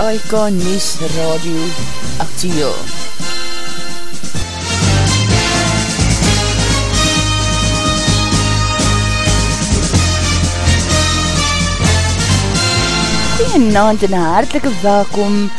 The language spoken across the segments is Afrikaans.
SAIK Nies Radio Actiel. Goeienaand en hartelike welkom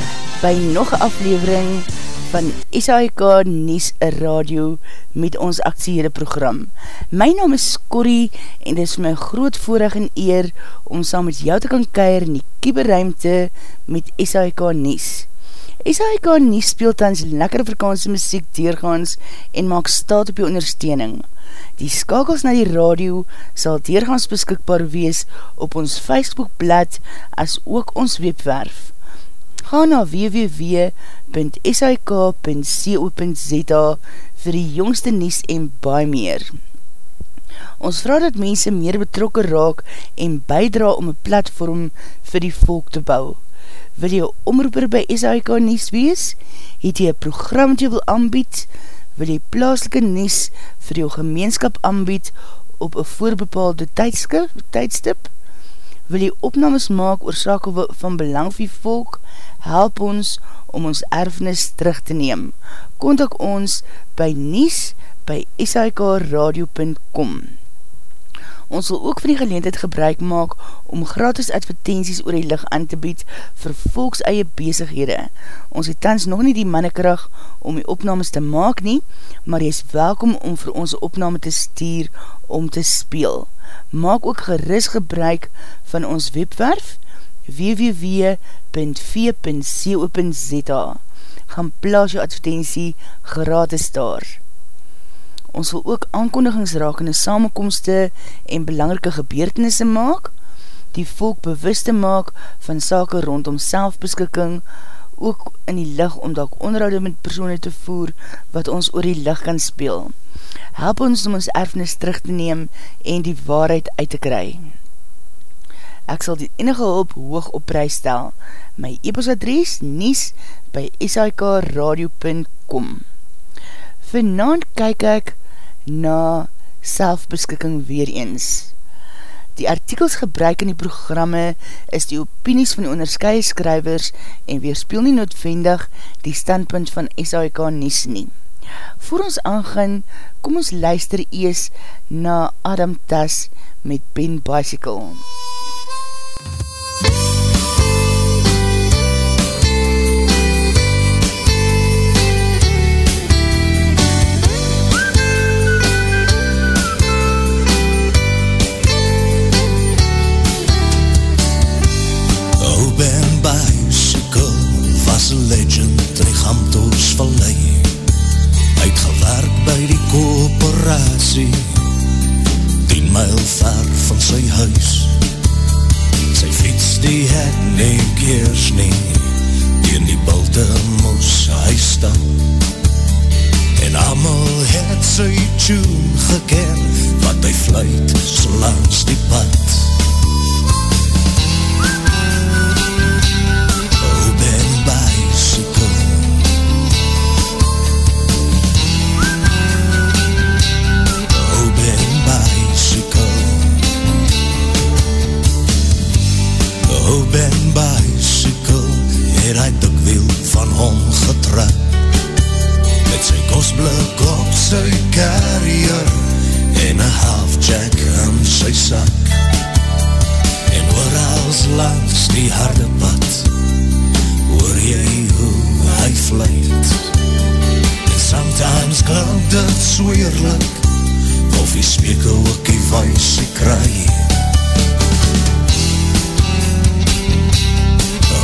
by nog een aflevering van SAIK Nies Radio met ons actiehede program. My naam is Corrie en dit is my groot voorrecht en eer om saam met jou te kan keir in die kieberuimte met SAIK Nies. SAIK Nies speelt tans lekker Afrikaanse muziek deurgaans en maak staat op jou ondersteuning. Die skakels na die radio sal deurgaans beskikbaar wees op ons Facebookblad as ook ons webwerf ga na www.sik.co.za vir die jongste nies en baie meer. Ons vraag dat mense meer betrokken raak en bijdra om een platform vir die volk te bou. Wil jy omroeper by SIK Nies wees? Het jy een program wat jy wil aanbied? Wil jy plaaslike Nies vir jou gemeenskap aanbied op een voorbepaalde tydstip? Wil jy opnames maak oor sake van belang vir volk? help ons om ons erfnis terug te neem. Contact ons by nies by sikradio.com Ons sal ook van die geleendheid gebruik maak om gratis advertenties oor die licht aan te bied vir volks eie bezighede. Ons het tans nog nie die mannekrag om die opnames te maak nie, maar jy is welkom om vir ons opname te stuur om te speel. Maak ook geris gebruik van ons webwerf www.v.co.za gaan plaas jou advertentie gratis daar. Ons wil ook aankondigingsrakende samenkomste en belangrike gebeurtenisse maak, die volk bewust te maak van sake rondom selfbeskikking, ook in die licht om dat onderhoud met persoene te voer wat ons oor die licht kan speel. Help ons om ons erfnis terug te neem en die waarheid uit te kry ek sal die enige hulp hoog op prijs stel. My e-posadres nies by sikradio.com Vanavond kyk ek na selfbeskikking weer eens. Die artikels gebruik in die programme is die opinies van die onderskeie skrywers en weerspeel nie noodvendig die standpunt van SAIK Nies nie. Voor ons aangaan, kom ons luister ees na Adam Tas met Ben Bicycle. legend kooperatie Tien myl ver van sy huis. Sy fiets die het nie keers nie In die bulte moes hy stap En amal het sy tune geken. Wat hy fluit so langs die pad sy sak En oorals langs die harde pad Hoor jy hoe hy vluit En sometimes klink dit so eerlik Of die spekel ook die weisie kry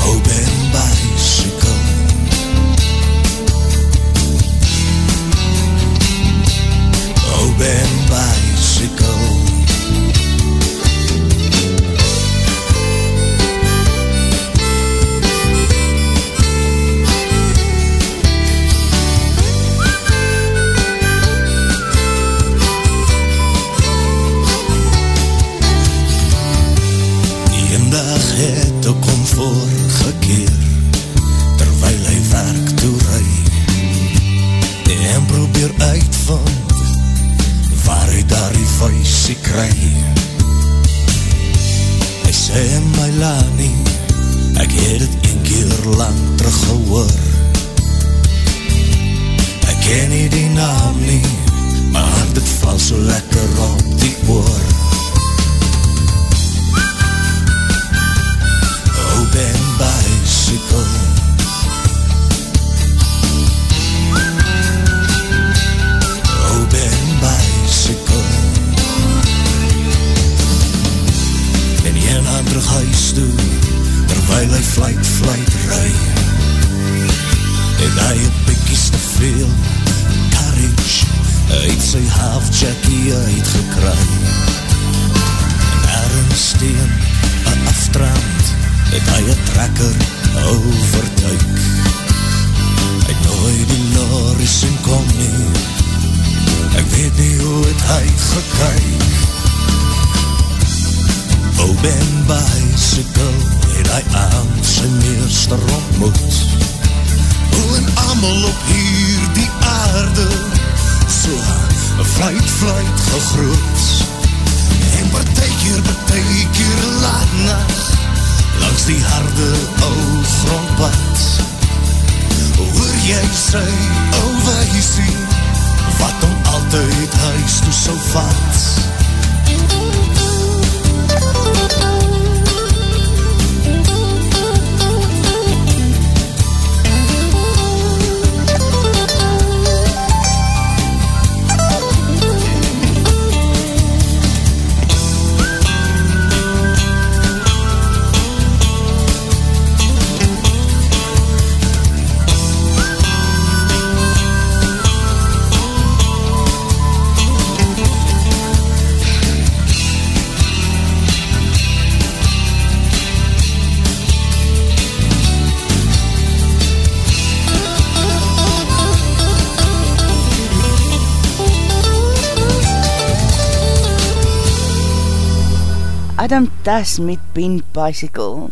Hoop en bicycle Hoop en bicycle ken nie die naam nie Maar dit val so lekker op die oor. Open bicycle. Open bicycle. En een aan terug huis toe Terwijl hy fluit, fluit, ry En hy het bikkies te veel Uit sy half jackie uitgekry En ergens steen Een aftrand Het hy een trekker overtuik Hy nooit die loris en kom nie. Ek weet nie hoe het hy gekyk. O Ben Bicycle het hy aan sy meester ontmoet. Hoe en amal op hier die aarde So vluit vluit gegroet. En partijkeer partijkeer laat nacht Langs die harde ou grondpad. Hoor jy sy ou wijsie Wat om altyd huis toe so vat Tas met Ben Bicycle.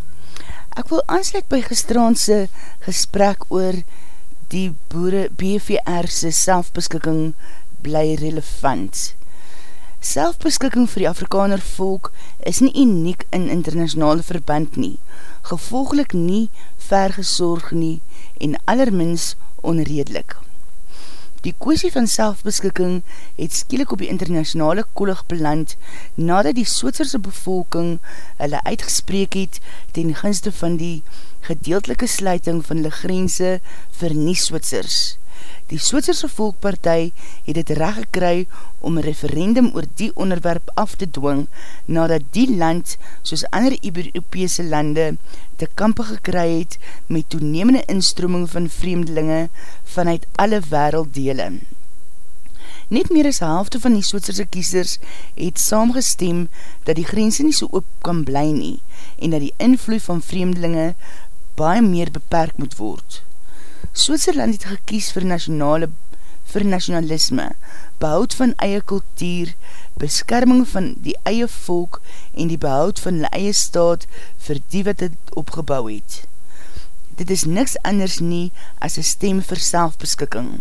Ek wil aansluit by gestraanse gesprek oor die boere BVR'se selfbeskikking bly relevant. Selfbeskikking vir die Afrikaner volk is nie uniek in internationale verband nie, gevolgelik nie vergezorg nie en allermins onredelik. Die kwestie van selfbeskikking het skielik op die internationale kolig beland nadat die Switserse bevolking hulle uitgespreek het ten gunste van die gedeeltelike sluiting van hulle grense vir nie Switsers. Die Switserse volkpartij het het recht gekry om een referendum oor die onderwerp af te dwing nadat die land soos ander Europese lande te kampe gekry het met toenemende instroming van vreemdelinge vanuit alle werelddele. Net meer as halfte van die Switserse kiesers het saamgestem dat die grense nie so oop kan bly nie en dat die invloed van vreemdelinge baie meer beperk moet word. Switserland het gekies vir nationale vir nationalisme, behoud van eie kultuur, beskerming van die eie volk en die behoud van die eie staat vir die wat het opgebouw het. Dit is niks anders nie as een stem vir selfbeskikking.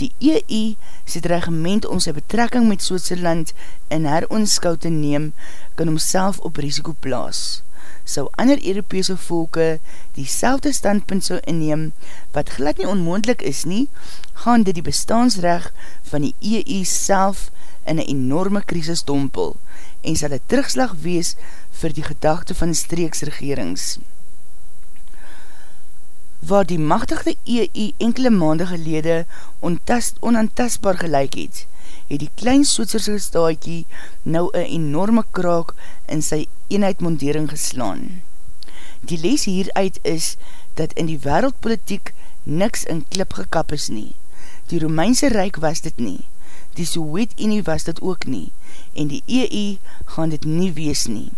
Die EU sy regiment om sy betrekking met Switserland in haar onskou te neem, kan homself op risiko plaas sou ander Europese volke die selfde standpunt sou inneem, wat glad nie onmoendlik is nie, gaan dit die bestaansrecht van die EU self in een enorme krisis dompel en sal het terugslag wees vir die gedachte van streeksregerings. Waar die machtige EU enkele maande gelede ontast, onantastbaar gelijk het, het die klein Soetserse staatjie nou een enorme kraak in sy eenheidmondering geslaan. Die les hieruit is dat in die wereldpolitiek niks in klip gekap is nie. Die Romeinse Rijk was dit nie, die Sowjet-Unie was dit ook nie, en die EU gaan dit nie wees nie.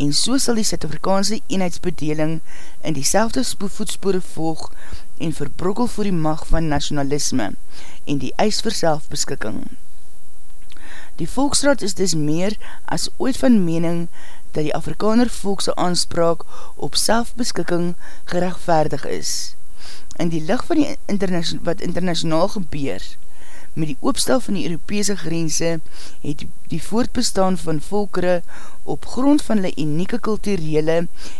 En so sal die Suid-Afrikaanse eenheidsbedeling in die selfde voetspore volg en verbrokkel voor die mag van nationalisme en die eis vir selfbeskikking. Die Volksraad is dus meer as ooit van mening dat die Afrikaner volkse aanspraak op selfbeskikking gerechtvaardig is. In die licht van die interna wat internationaal gebeur, met die oopstel van die Europese grense het die voortbestaan van volkere op grond van hulle unieke kulturele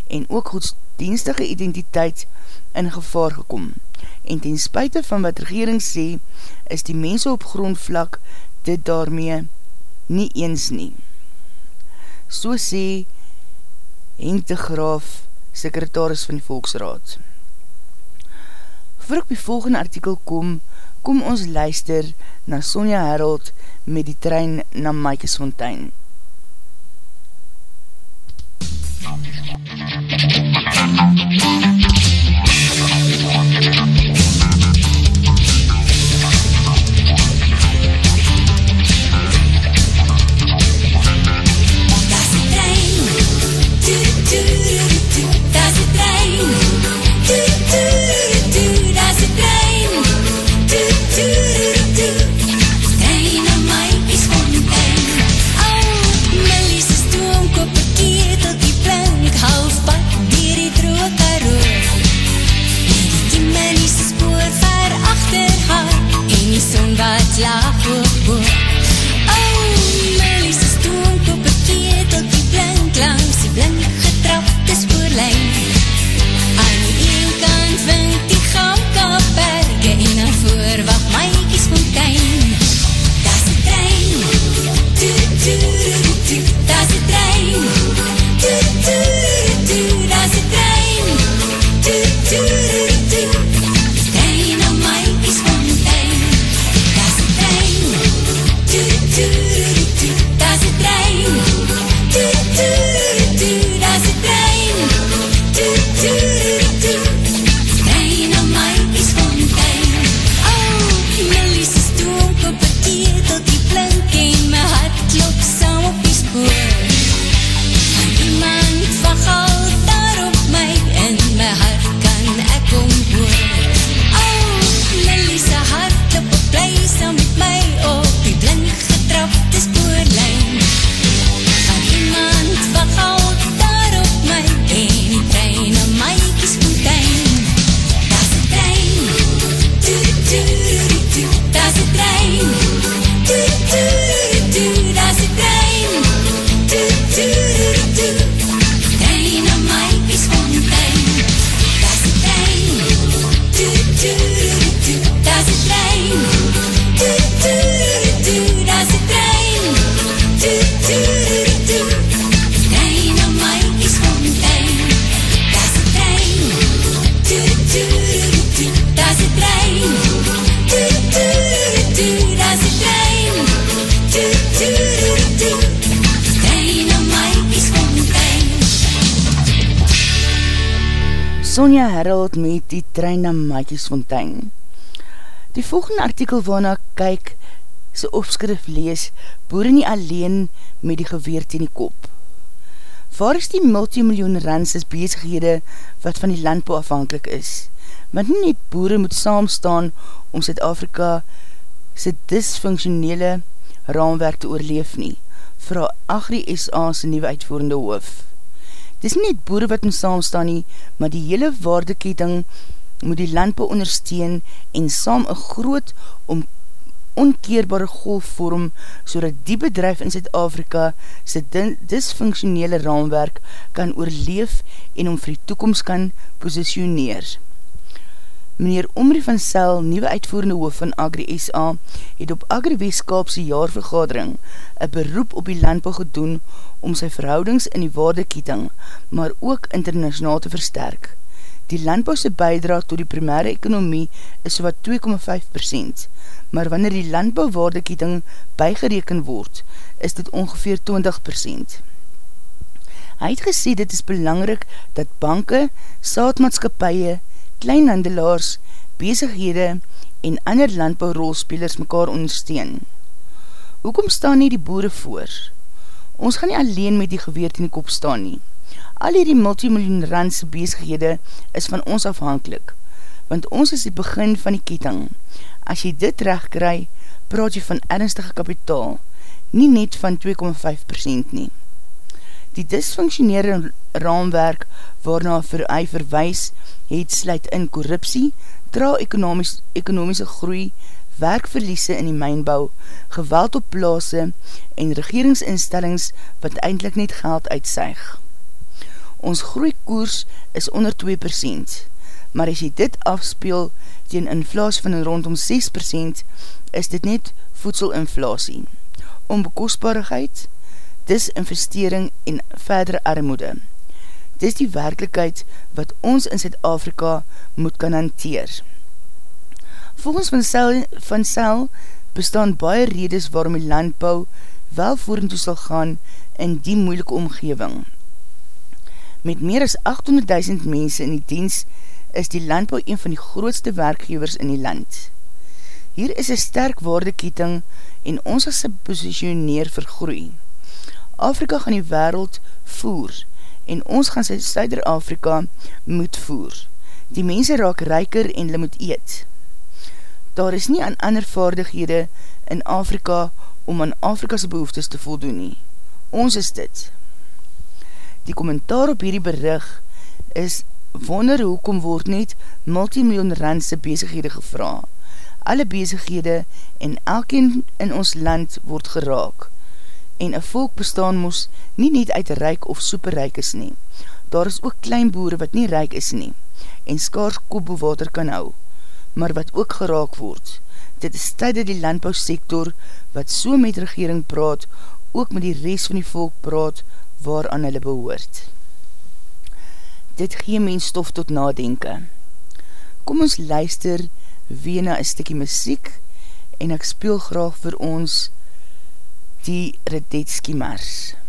en ook godsdienstige identiteit in gevaar gekom. En ten spuite van wat regering sê, is die mense op grondvlak dit daarmee nie eens nie. So sê Henk de Graaf, sekretaris van die Volksraad. Voor ek die volgende artikel kom, kom ons luister na Sonja Herold met die trein na Maikesfontein. Sonja Maatjesfontein. Die volgende artikel waarna kyk, sy opskrif lees, boere nie alleen met die geweerd in die kop. Waar is die multimiljoen ranses bezighede wat van die landbouw afhankelijk is? Want nie net boere moet saamstaan om Zuid-Afrika sy dysfunksionele raamwerk te oorleef nie, vir Agri-SA sy nieuwe uitvoerende hoofd. Dis nie net boere wat moet saamstaan nie, maar die hele waardeketting moet die landbouw ondersteun en saam een groot om onkeerbare golf vorm so dat die bedrijf in Zuid-Afrika sy dysfunksionele raamwerk kan oorleef en om vir die toekomst kan positioneer. Meneer Omri van Sel, nieuwe uitvoerende hoof van Agri-SA, het op Agri-Weeskaapse jaarvergadering een beroep op die landbouw gedoen om sy verhoudings in die waardekieting, maar ook internationaal te versterk. Die landbouwse bijdra tot die primaire ekonomie is wat 2,5%, maar wanneer die landbouwwaardekieting bijgereken word, is dit ongeveer 20%. Hy het gesê dit is belangrik dat banke, saadmaatskapie, kleinhandelaars, bezighede en ander landbouwrolspelers mekaar ondersteun. Hoekom staan nie die boere voor? Ons gaan nie alleen met die geweerd in die kop staan nie. Al die multimiljoen randse bezighede is van ons afhankelijk, want ons is die begin van die ketting. As jy dit recht kry, praat jy van ernstige kapitaal, nie net van 2,5% nie. Die dysfunktionere raamwerk waarna vir hy verwijs het sluit in korruptie, trouw ekonomies, ekonomiese groei, werkverliese in die mijnbouw, geweld op plaase en regeringsinstellings wat eindelijk net geld uitsuig. Ons groeikoers is onder 2%, maar as jy dit afspeel teen inflatie van rondom 6%, is dit net voedselinflatie. Onbekostbaarigheid, disinvestering en verdere armoede. Dis die werkelijkheid wat ons in Zuid-Afrika moet kan hanteer. Volgens van Sel, van Sel bestaan baie redes waarom die landbouw wel voerend toe sal gaan in die moeilike omgeving. Met meer as 800.000 mense in die diens is die landbouw een van die grootste werkgevers in die land. Hier is een sterk waardeketting en ons as positioneer vir groei. Afrika gaan die wereld voer en ons gaan Suider-Afrika moet voer. Die mense raak ryker en hulle moet eet. Daar is nie aan ander vaardighede in Afrika om aan Afrikase behoeftes te voldoen nie. Ons is dit. Die kommentaar op hierdie berig is wonder hoekom word net multimiljoen randse bezighede gevra. Alle bezighede en elkeen in ons land word geraak en een volk bestaan moes nie net uit ryk of superryk is nie. Daar is ook klein boere wat nie ryk is nie en skaars kobo water kan hou, maar wat ook geraak word. Dit is tyd dat die landbouwsektor wat so met regering praat, ook met die rest van die volk praat waaraan hulle behoort. Dit gee mens stof tot nadenke. Kom ons luister weer na een stikkie muziek en ek speel graag vir ons die Redetski Mars. Radetski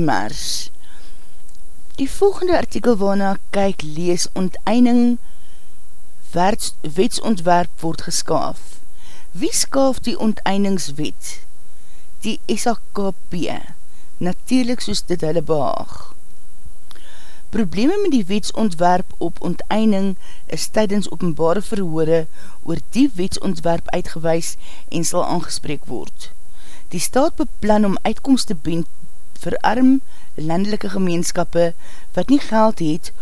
Mars. Die volgende artikel waarna kyk lees onteinding wetsontwerp word geskaaf. Wie skaaf die onteindingswet? Die SAKP, natuurlijk soos dit hulle behaag. Probleme met die wetsontwerp op onteinding is tydens openbare verhoore oor die wetsontwerp uitgewys en sal aangespreek word. Die staat beplan om uitkomst te bind vir arm landelike gemeenskappe wat nie geld het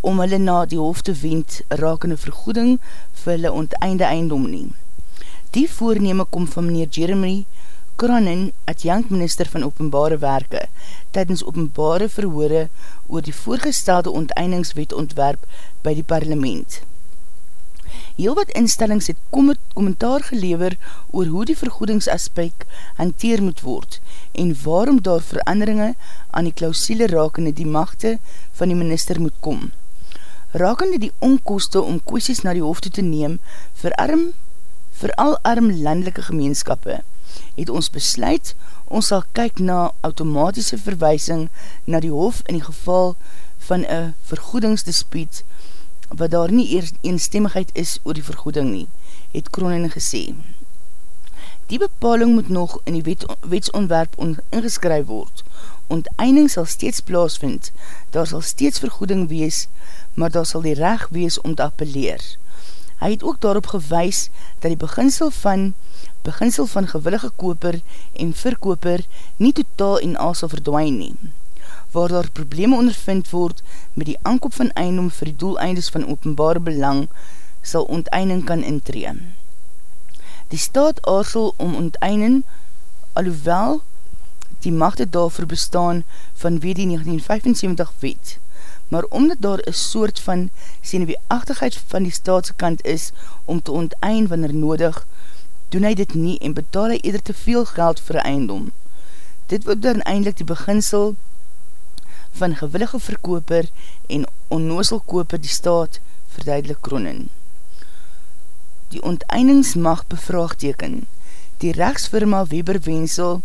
om hulle na die hoofd te wend rakende vergoeding vir hulle onteinde eindom nie. Die voorneme kom van meneer Jeremy Cronin, adjunct minister van openbare werke, tydens openbare verhoore oor die voorgestelde onteindingswet ontwerp by die parlement. Heel wat instellings het kommentaar gelever oor hoe die vergoedingsaspek hanteer moet word en waarom daar veranderinge aan die klausiele rakende die machte van die minister moet kom. Rakende die onkoste om kwesties na die hoofd te neem, verarm, veral arm landelike gemeenskappe, het ons besluit, ons sal kyk na automatische verwysing na die hof in die geval van een vergoedingsdispuut wat daar nie eers eenstemmigheid is oor die vergoeding nie, het Kronen gesê. Die bepaling moet nog in die wet, wetsontwerp ingeskryf word. Onteinding sal steeds plaasvind, daar sal steeds vergoeding wees, maar daar sal die reg wees om te appeleer. Hy het ook daarop gewys dat die beginsel van beginsel van gewillige koper en verkoper nie totaal en al sal verdwijn nie. Waar daar probleme ondervind word met die aankoop van eindom vir die doeleindes van openbare belang, sal onteinding kan intree. Die staat aarsel om onteinding, alhoewel die machte daarvoor bestaan van wie die 1975 wet, maar omdat daar een soort van seneweeachtigheid van die staatse kant is om te onteind wanneer nodig, doen hy dit nie en betaal hy eerder te veel geld vir eindom. Dit word dan eindelijk die beginsel van gewillige verkoper en onnooselkoper die staat verduidelik kronen. Die onteindingsmag bevraagteken. Die rechtsfirma Weber Wensel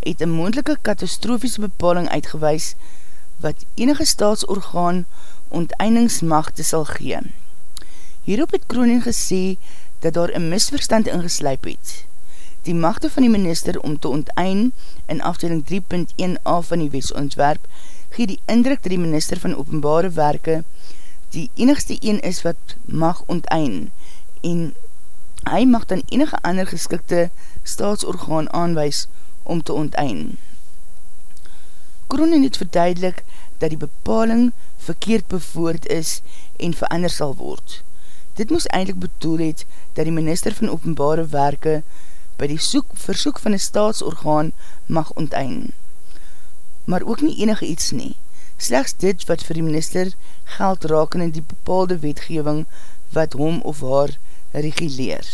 het een moendelike katastrofiese bepaling uitgewys wat enige staatsorgaan onteindingsmag te sal gee. Hierop het Kroning gesê dat daar een misverstand ingeslijp het. Die machte van die minister om te ontein in afdeling 3.1a van die wetsontwerp gee die indruk dat die minister van openbare werke die enigste een is wat mag ontein en hy mag dan enige ander geskikte staatsorgaan aanwys om te ontein. Kronen het verduidelik dat die bepaling verkeerd bevoord is en verander sal word. Dit moes eindelijk bedoel het dat die minister van openbare werke by die soek, versoek van die staatsorgaan mag ontein. Maar ook nie enige iets nie. Slechts dit wat vir die minister geld raken in die bepaalde wetgeving wat hom of haar reguleer.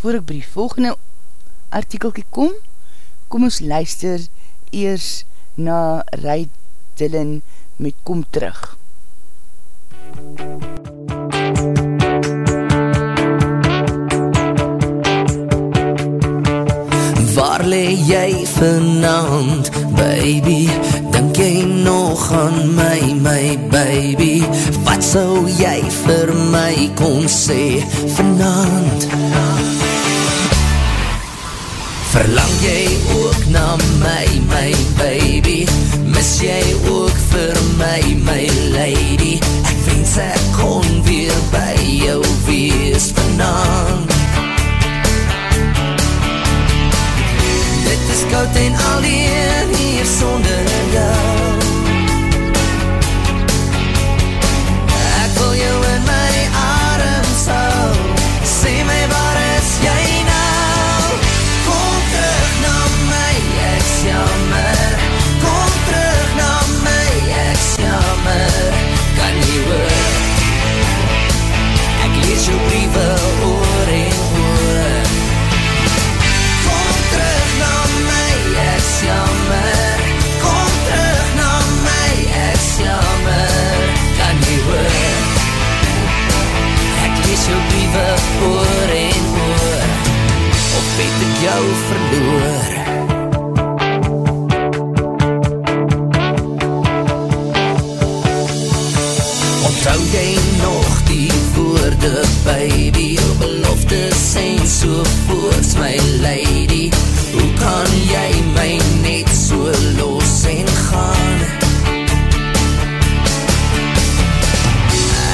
Voor ek by die volgende artikelkie kom, kom ons luister eers na Rai Dillon met Kom Terug. Waar le jy vanavond, baby? Dink jy nog aan my, my baby? Wat sou jy vir my kon sê vanavond? Verlang jy ook na my, my baby? Mis jy ook vir my, my lady? Ek wens ek kon weer by jou wees vanavond koud en alleen hier sonder jou baby Jou belofte zijn so voors my lady. Hoe kan jy my net so los en gaan?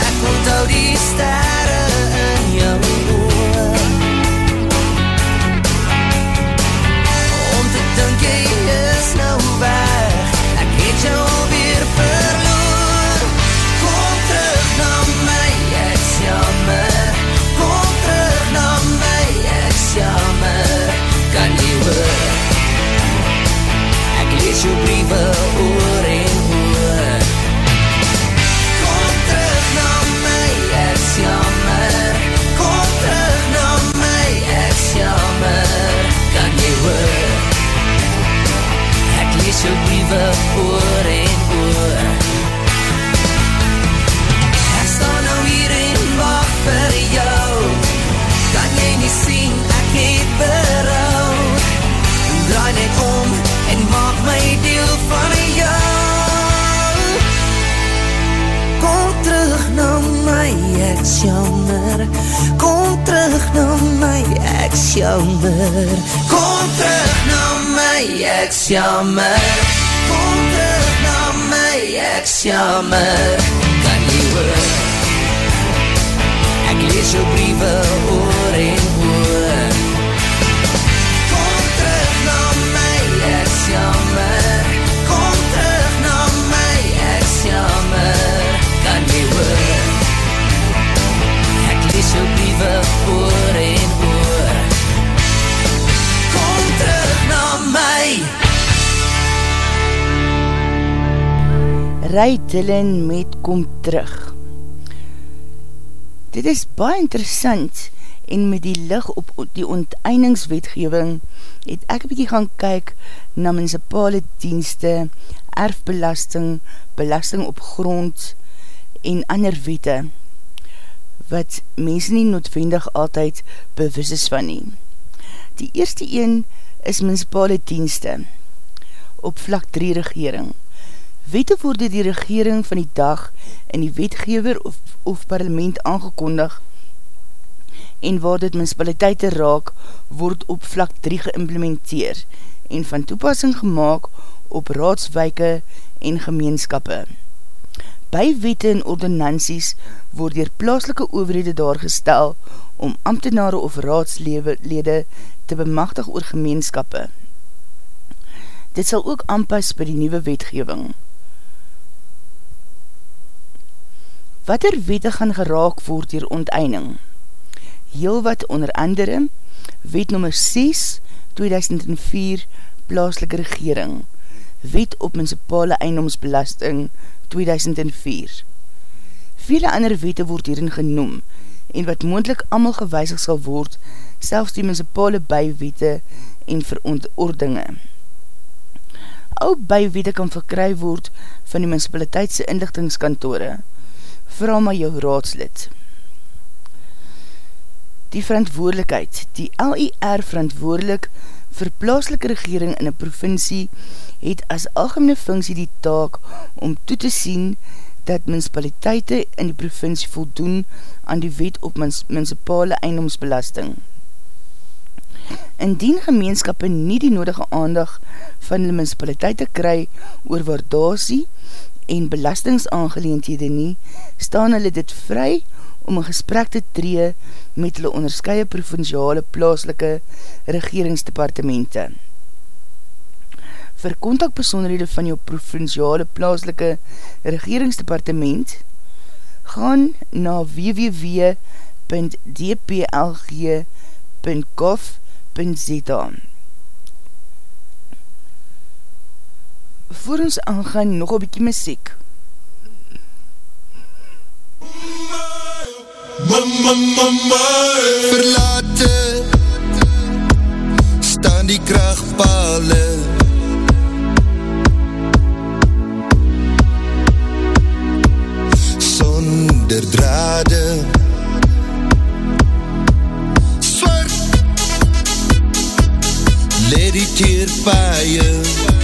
Ek onthou die sterre Dylan met Kom Terug. Dit is baie interessant en met die lig op die onteieningswetgeving het ek een bykie gaan kyk na municipale dienste, erfbelasting, belasting op grond en ander wette wat mense nie noodwendig altyd bewus is van nie. Die eerste een is municipale dienste op vlak 3 regering. Wette word die regering van die dag in die wetgever of, of parlement aangekondig en waar dit municipaliteite raak, word op vlak 3 geïmplementeer en van toepassing gemaakt op raadswijke en gemeenskappe. By wette en ordonansies word dier plaaslike overhede daar gestel om ambtenare of raadslede te bemachtig oor gemeenskappe. Dit sal ook aanpas by die nieuwe wetgeving. Wat er wette gaan geraak word dier onteinding? Heel wat onder andere, wet nummer 6, 2004, plaaslike regering, wet op municipale eindomsbelasting, 2004. Vele ander wette word hierin genoem, en wat moendlik amal gewijzig sal word, selfs die municipale bywete en verondordinge. Ou bywete kan verkry word van die municipaliteitse inlichtingskantore, vooral maar jou raadslid. Die verantwoordelikheid, die LIR verantwoordelik vir plaaslike regering in een provincie het as algemene funksie die taak om toe te sien dat municipaliteite in die provincie voldoen aan die wet op municipale eindomsbelasting. Indien gemeenskappe nie die nodige aandag van die municipaliteite kry oor waardasie en belastingsaangeleenthede nie, staan hulle dit vry om een gesprek te tree met hulle onderskeie provinciale plaaslike regeringsdepartemente. Vir kontakbesonderhede van jou provinciale plaaslike regeringsdepartement, gaan na www.dplg.gov.za Voor ons aangaan nog een bykie muziek. Verlate staan die krachtpale. Sonder drade. Swart die teerpaaie Vol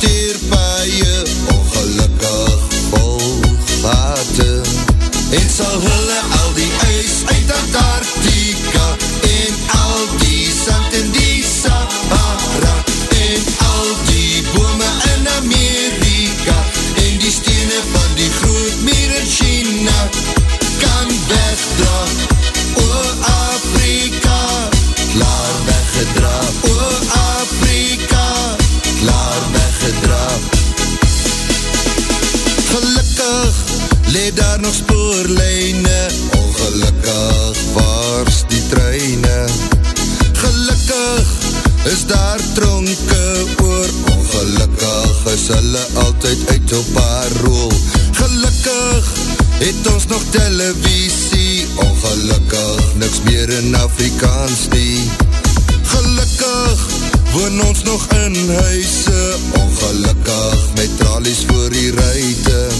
teerpaie ongelukkig vol gate en sal hulle al televisie. Ongelukkig niks meer in Afrikaans nie. Gelukkig woon ons nog in huise. Ongelukkig met tralies voor die ruite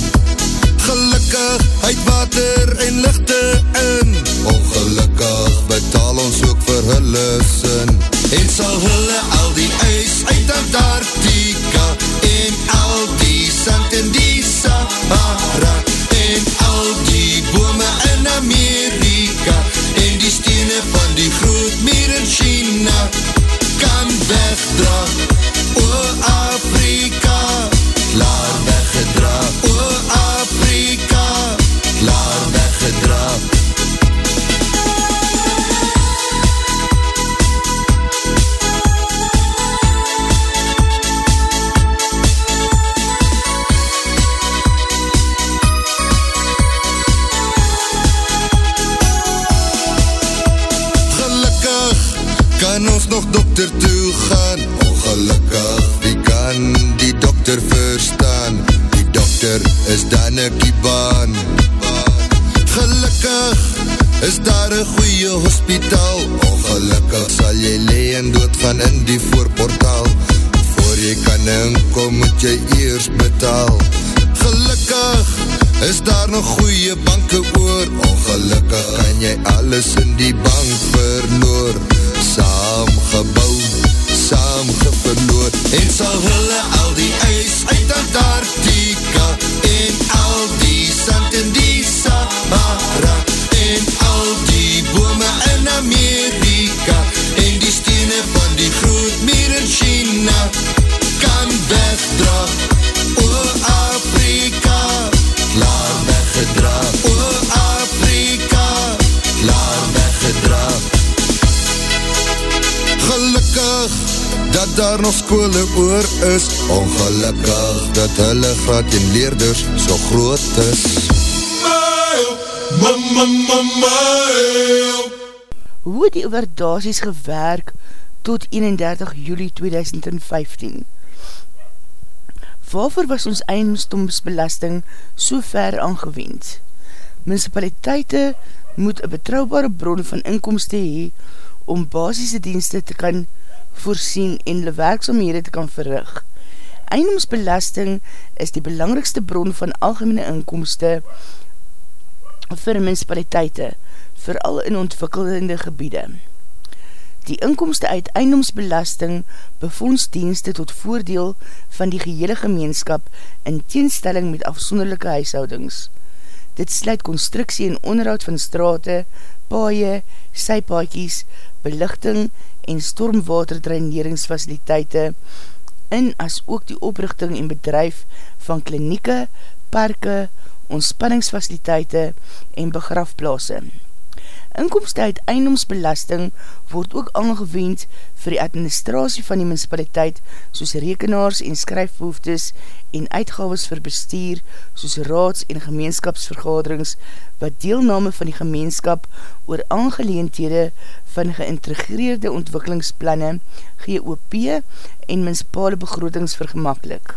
Overdasies gewerk tot 31 juli 2015? Waarvoor was ons eiendomsbelasting so ver aangewend? Municipaliteite moet een betrouwbare bron van inkomste hee om basisse dienste te kan voorsien en hulle werksamhede te kan verrig. Eiendomsbelasting is die belangrikste bron van algemene inkomste vir municipaliteite, vooral in ontwikkelende gebiede. Die inkomste uit eiendomsbelasting befonds dienste tot voordeel van die gehele gemeenskap in teenstelling met afsonderlijke huishoudings. Dit sluit constructie en onderhoud van strate, paaie, sypaakies, belichting en stormwaterdreineringsfaciliteite in as ook die oprichting en bedrijf van klinieke, parke, ontspanningsfaciliteite en begrafplaase. Inkomste uit eiendomsbelasting word ook aangewend vir die administratie van die municipaliteit soos rekenaars en skryfbehoeftes en uitgaves vir bestuur soos raads- en gemeenskapsvergaderings wat deelname van die gemeenskap oor aangeleenthede van geïntegreerde ontwikkelingsplanne GOP en municipale begrotings vergemakkelijk.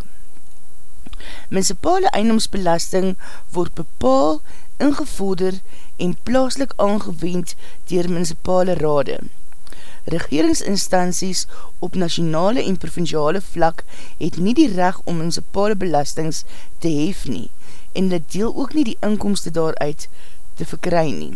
Municipale eiendomsbelasting word bepaal, ingevorder en plaaslik aangewend dier municipale rade. Regeringsinstanties op nationale en provinciale vlak het nie die recht om municipale belastings te hef nie en dit deel ook nie die inkomste daaruit te verkry nie.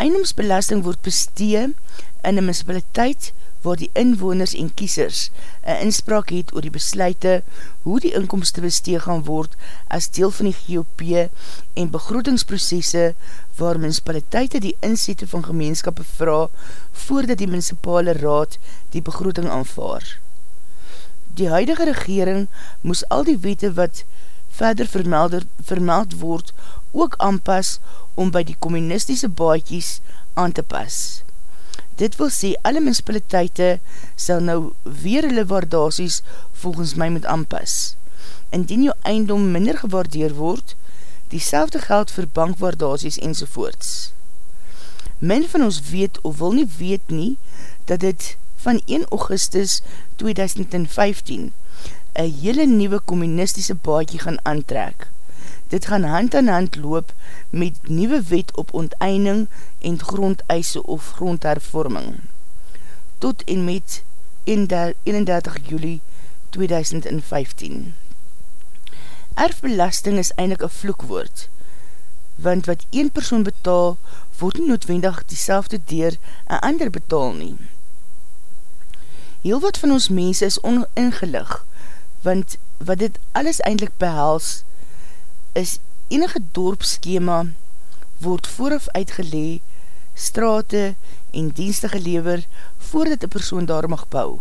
Eiendomsbelasting word bestee in een municipaliteit waar die inwoners en kiesers een inspraak het oor die besluite hoe die inkomste besteeg gaan word as deel van die GOP en begrotingsprocesse waar municipaliteite die inzette van gemeenskap bevra voordat die municipale raad die begroting aanvaar. Die huidige regering moes al die wete wat verder vermeld word ook aanpas om by die communistische baadjies aan te pas. Dit wil sê, alle municipaliteite sal nou weer hulle waardasies volgens my moet aanpas. Indien jou eindom minder gewaardeer word, die geld vir bankwaardasies enzovoorts. Min van ons weet of wil nie weet nie, dat dit van 1 augustus 2015 een hele nieuwe communistische baadje gaan aantrek. Dit gaan hand aan hand loop met nieuwe wet op onteinding en grondeise of grondhervorming. Tot en met 31 juli 2015. Erfbelasting is eindelijk een vloekwoord, want wat een persoon betaal, word nie noodwendig die selfde deur een ander betaal nie. Heel wat van ons mense is oningelig, want wat dit alles eindelijk behels, is enige dorpskema word vooraf uitgelee, strate en dienste gelever voordat die persoon daar mag bou.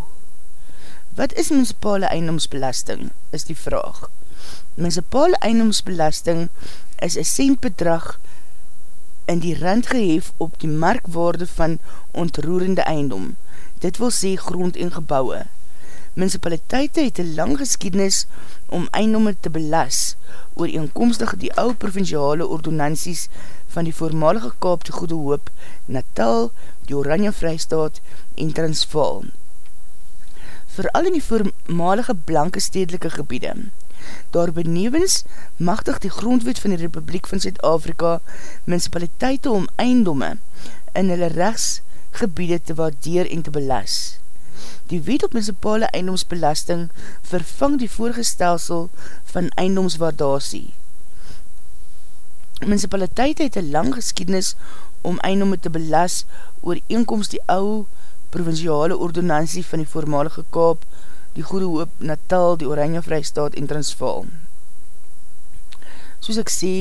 Wat is municipale eindomsbelasting, is die vraag. Municipale eindomsbelasting is een centbedrag in die rand gehef op die markwaarde van ontroerende eindom, dit wil sê grond en gebouwe. Municipaliteite het een lang geskiednis om eindomme te belas oor eenkomstig die ou provinciale ordonansies van die voormalige Kaap te Goede Hoop, Natal, die Oranje Vrijstaat en Transvaal. Vooral in die voormalige blanke stedelike gebiede. Daar benevens machtig die grondwet van die Republiek van Zuid-Afrika municipaliteite om eindomme in hulle rechtsgebiede te waardeer en te belas. Die wet op municipale eindomsbelasting vervang die voorgestelsel van eindomswaardasie. Municipaliteit het een lang geskiednis om eindome te belas oor eenkomst die ou provinciale ordonantie van die voormalige Kaap, die Goede Hoop, Natal, die Oranje Vrijstaat en Transvaal. Soos ek sê,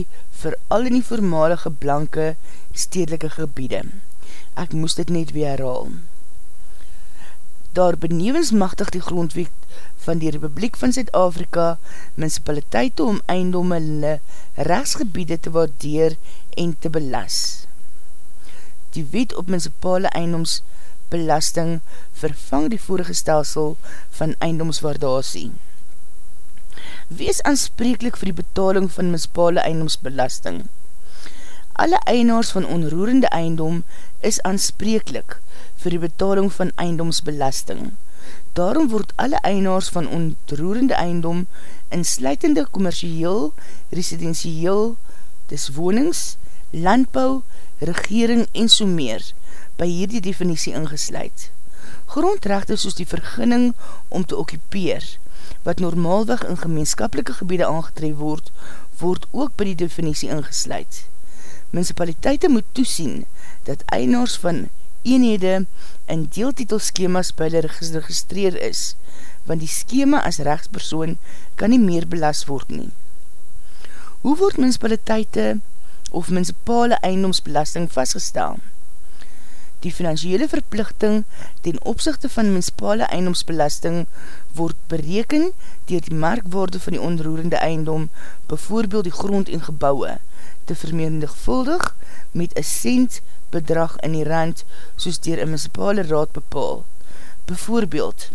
vir al die voormalige blanke stedelike gebiede. Ek moest dit net weer herhaal daar benevensmachtig die grondwet van die Republiek van Zuid-Afrika municipaliteite om eindom hulle rechtsgebiede te waardeer en te belas. Die wet op municipale eindomsbelasting vervang die vorige stelsel van eindomswaardasie. Wees aanspreeklik vir die betaling van municipale eindomsbelasting. Alle einaars van onroerende eindom is aanspreeklik vir die betaling van eindomsbelasting. Daarom word alle einaars van ontroerende eindom in sluitende commercieel, residentieel, dis wonings, landbouw, regering en so meer by hierdie definitie ingesluid. Grondrechte soos die vergunning om te occupeer, wat normaalweg in gemeenskapelike gebiede aangetref word, word ook by die definitie ingesluid. Municipaliteite moet toesien dat einaars van eenhede in deeltitelskemas by hulle geregistreer is, want die skema as rechtspersoon kan nie meer belas word nie. Hoe word municipaliteite of municipale eindomsbelasting vastgestel? Die financiële verplichting ten opzichte van municipale eindomsbelasting word bereken dier die markwoorde van die onroerende eindom, bijvoorbeeld die grond en gebouwe, te vermeendigvuldig met een cent bedrag in die rand soos dier een municipale raad bepaal. Bijvoorbeeld,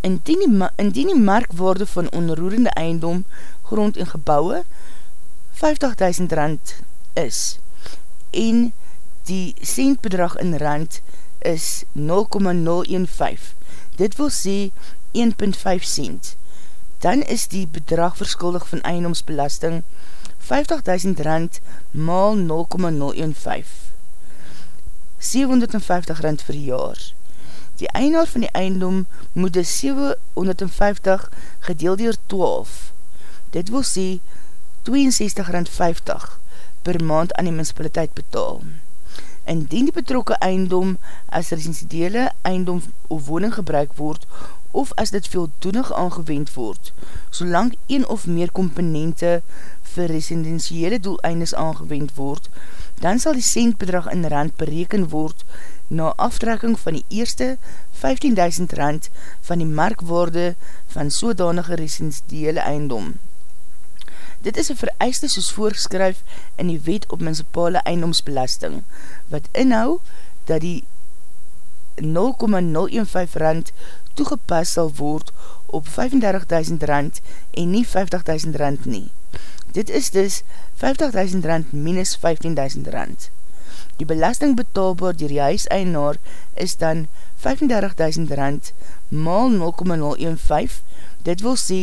indien die, indien die markwaarde van onroerende eiendom, grond en gebouwe 50.000 rand is en die centbedrag in rand is 0,015, dit wil sê 1,5 cent, dan is die bedrag verskuldig van eiendomsbelasting 50.000 rand maal 0,015. 750 rand vir jaar. Die einaar van die eindom moet die 750 gedeeld door 12. Dit wil sê 62 rand 50 per maand aan die municipaliteit betaal. indien die betrokke eindom as residentiële eindom of woning gebruik word of as dit veeldoenig aangewend word, solang een of meer komponente vir residentiële doeleindes aangewend word, dan sal die centbedrag in rand bereken word na aftrekking van die eerste 15.000 rand van die markwaarde van sodanige residentiële eindom. Dit is een vereiste soos voorgeskryf in die wet op municipale eindomsbelasting, wat inhou dat die 0,015 rand toegepas sal word op 35.000 rand en nie 50.000 rand nie. Dit is dus 50.000 rand minus 15.000 rand. Die belasting betaalbaar dier die huiseinaar is dan 35.000 rand maal 0,015, dit wil sê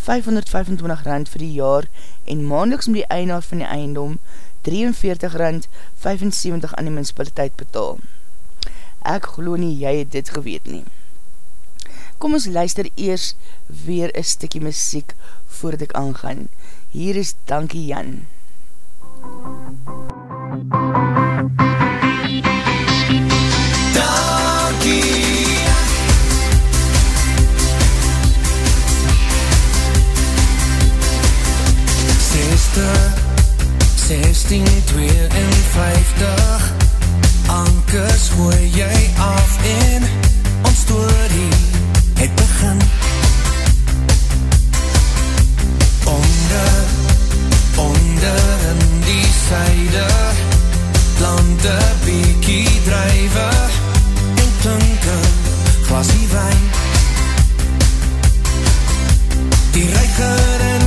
525 rand vir die jaar en maandeliks moet die eienaar van die eiendom 43 rand 75 aan die municipaliteit betaal. Ek glo nie jy het dit geweet nie. Kom ons luister eers weer een stikkie muziek voordat ek aangaan. Hier is Dankie Jan. Dankie Zesde, zestien, twee en vijftig Ankers gooi jy af en ons story syde Plante biekie drijve En klinke glasie wijn. Die reiker in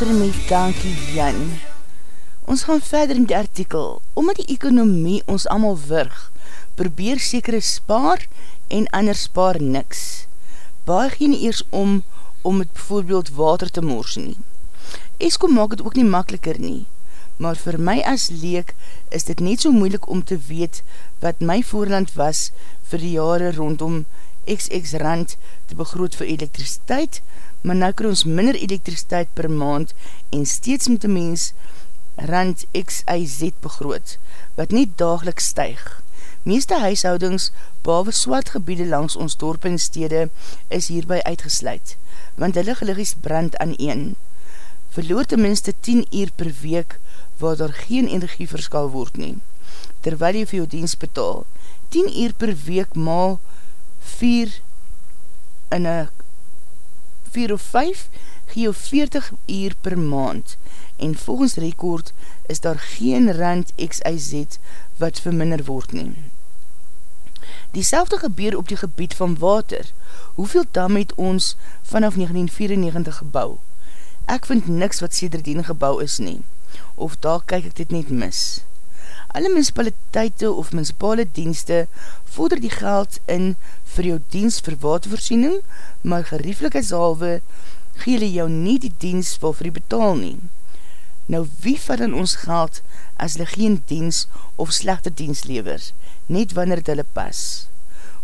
Ook water met dankie Jan. Ons gaan verder in die artikel. Omdat die ekonomie ons allemaal wurg, probeer sekere spaar en ander spaar niks. Baie geen eers om om met bijvoorbeeld water te mors nie. Eskom maak het ook nie makkeliker nie, maar vir my as leek is dit net so moeilik om te weet wat my voorland was vir die jare rondom XX rand te begroot vir elektriciteit, maar nou kan ons minder elektriciteit per maand en steeds met die mens rand XIZ begroot, wat nie dageliks stuig. Meeste huishoudings, behalwe swart gebiede langs ons dorp en stede, is hierby uitgesluit, want hulle geliggies brand aan een. Verloor tenminste 10 uur per week, waar daar geen energieverskal word nie, terwyl jy vir jou dienst betaal. 10 uur per week maal 4 in a 4 of 5 gee jou 40 uur per maand en volgens rekord is daar geen rand XIZ wat verminder word neem. Die selfde gebeur op die gebied van water. Hoeveel dam het ons vanaf 1994 gebouw? Ek vind niks wat sederdien gebouw is nie. Of daar kyk ek dit net mis. Alle municipaliteite of municipale dienste vorder die geld in vir jou dienst vir watervoorziening, maar gerieflikheidshalwe gee hulle jou nie die dienst waarvoor jy betaal nie. Nou wie vat in ons geld as hulle geen diens of slechte diens lever, net wanneer het hulle pas?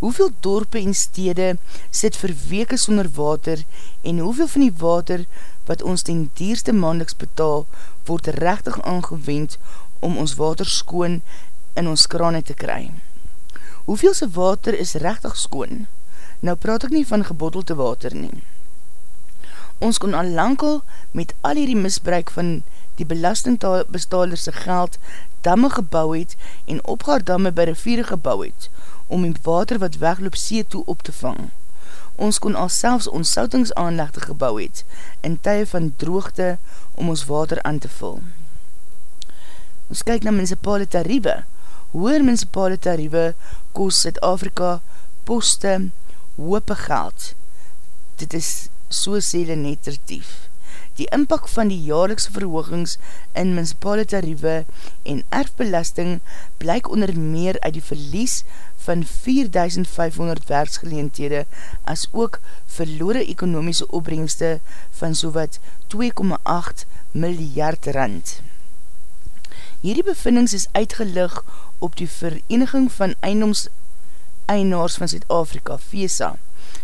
Hoeveel dorpe en stede sit vir weke sonder water en hoeveel van die water wat ons ten dierste maandeliks betaal, word rechtig aangewend om ons water skoon in ons krane te kry? Hoeveelse water is rechtig skoon? Nou praat ek nie van gebottelde water nie. Ons kon al lankel met al hierdie misbruik van die belastingbestalerse geld damme gebouw het en opgaardamme by riviere gebouw het, om die water wat wegloop see toe op te vang. Ons kon al selfs ons soutingsaanlegde gebouw het, in tye van droogte om ons water aan te vul. Ons kyk na municipale tariewe. Hoer municipale tariewe kost Zuid-Afrika poste hoope geld. Dit is so sê net tertief. Die inpak van die jaarlikse verhoogings in municipale tariewe en erfbelasting blyk onder meer uit die verlies van 4500 werksgeleenthede as ook verloore ekonomiese opbrengste van sowat 2,8 miljard rand. Hierdie bevindings is uitgelig op die Vereniging van Eindoms Einaars van Zuid-Afrika, FESA,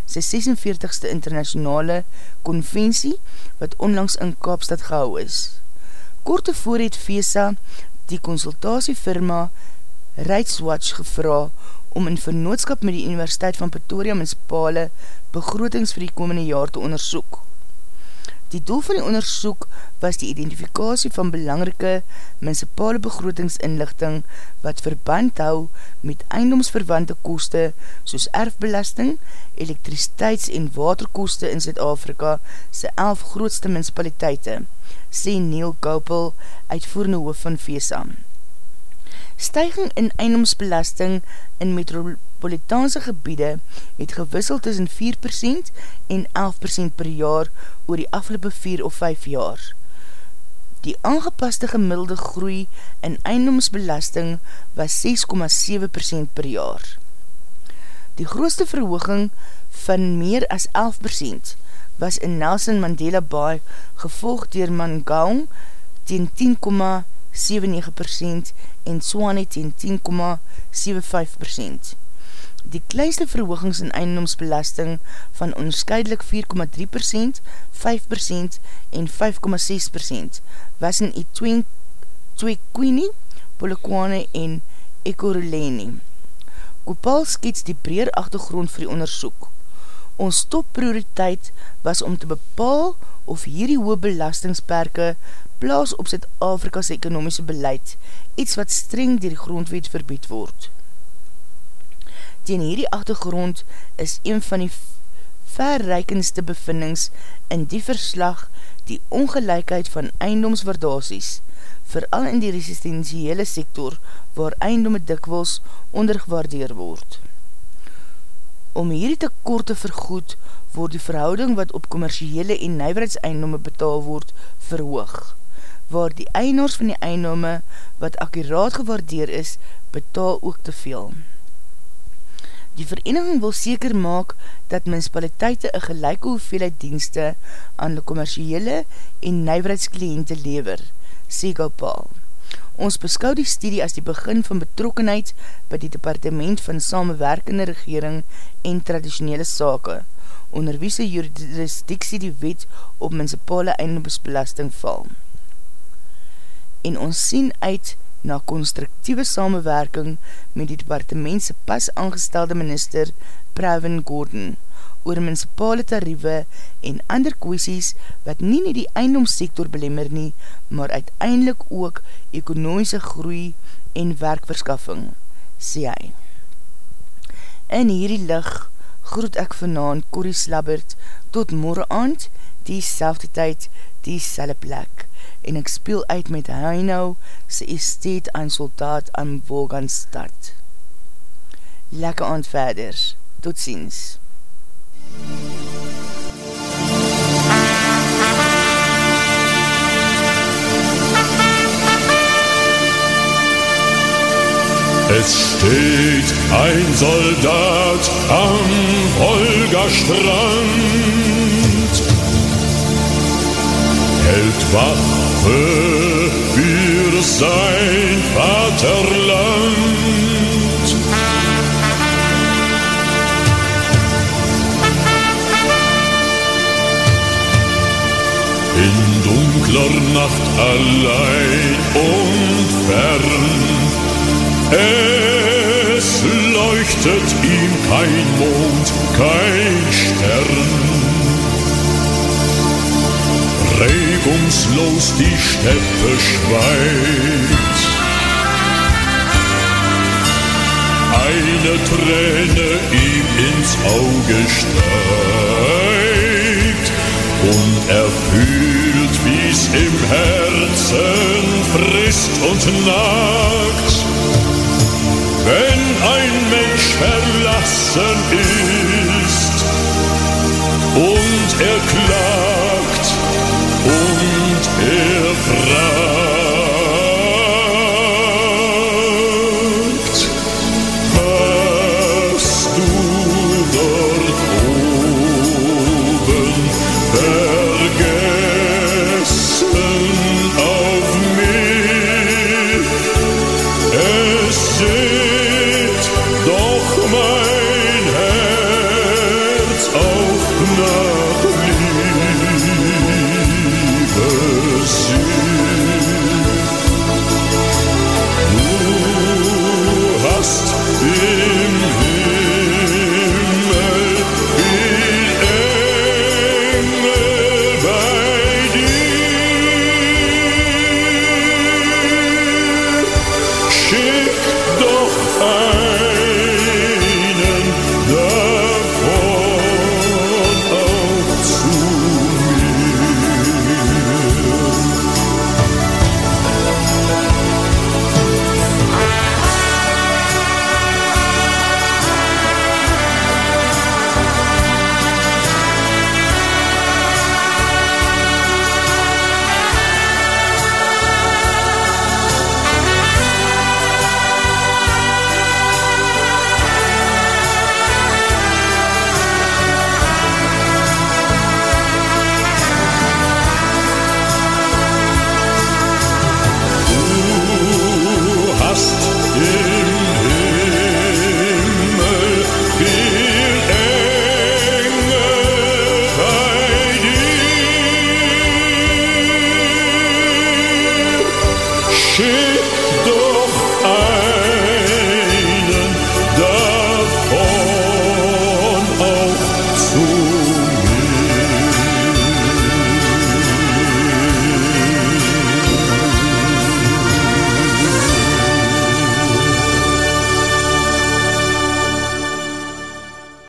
sy 46ste internationale konvensie wat onlangs in Kaapstad gehou is. Kort tevoor het FESA die consultatiefirma Rijtswatch gevra om in vernootskap met die Universiteit van Pretoria Municipale begrotings vir die komende jaar te onderzoek. Die doel van die onderzoek was die identifikatie van belangrike municipale begrotingsinlichting wat verband hou met eindomsverwante koste soos erfbelasting, elektriciteits- en waterkoste in Zuid-Afrika sy elf grootste municipaliteite, sê Neil Koupel, uitvoerende hoof van VESAM. Stijging in eindomsbelasting in metropolitaanse gebiede het gewissel tussen 4% en 11% per jaar oor die afgelope 4 of 5 jaar. Die aangepaste gemiddelde groei in eindomsbelasting was 6,7% per jaar. Die grootste verhooging van meer as 11% was in Nelson Mandela Bay gevolg dier Mangaung teen 10,7%. 7,9% en Swane ten 10,75%. Die kleinste verhoogings in eindomsbelasting van onskeidelik 4,3%, 5% en 5,6% was in Itwekwini, Polokwane en Ekoroleni. Kopal skets die breer achtergrond vir die onderzoek. Ons top prioriteit was om te bepaal of hierdie hoë belastingsperke plaas op Zuid-Afrika's ekonomiese beleid, iets wat streng dier die grondwet verbied word. Tegen hierdie achtergrond is een van die verreikendste bevindings in die verslag die ongelijkheid van eindomswaardasies, vooral in die resistentiële sektor waar eindome dikwels ondergewaardeer word. Om hierdie tekort te vergoed, word die verhouding wat op commerciële en nijwerheidseindomme betaal word, verhoog waar die einaars van die einname wat akkuraat gewaardeer is, betaal ook te veel. Die vereniging wil seker maak dat municipaliteite een gelijke hoeveelheid dienste aan die commerciële en nijverheidskliënte lever, sê Gopal. Ons beskou die studie as die begin van betrokkenheid by die departement van samenwerkende regering en traditionele sake, onder wie sy juridisdiksie die wet op municipale eindebesbelasting val. En ons sien uit na constructieve samenwerking met die departementse pas aangestelde minister Pravin Gordon oor municipale tariewe en ander kwesties wat nie nie die eindomsektor belemmer nie, maar uiteindelik ook ekonomische groei en werkverskaffing, sê hy. In hierdie lig groet ek vanaan Corrie Slabbert tot morgen aand, die selfde tyd, die selfde plek en ek speel uit met Heino sy estate aan soldaat aan Wolganstad. Lekke aand verder. Tot ziens. Es steht ein Soldat am Wolgastrand, hält Waffe für sein Vaterland. Nacht allein und fern, es leuchtet ihm kein Mond, kein Stern regungslos die Steppe schweigt. Eine Träne ihm ins Auge steigt und er fühlt, wie's im Herzen frisst und nagt. Wenn ein Mensch verlassen ist und er klagt, und er fragt, nach Liebe. see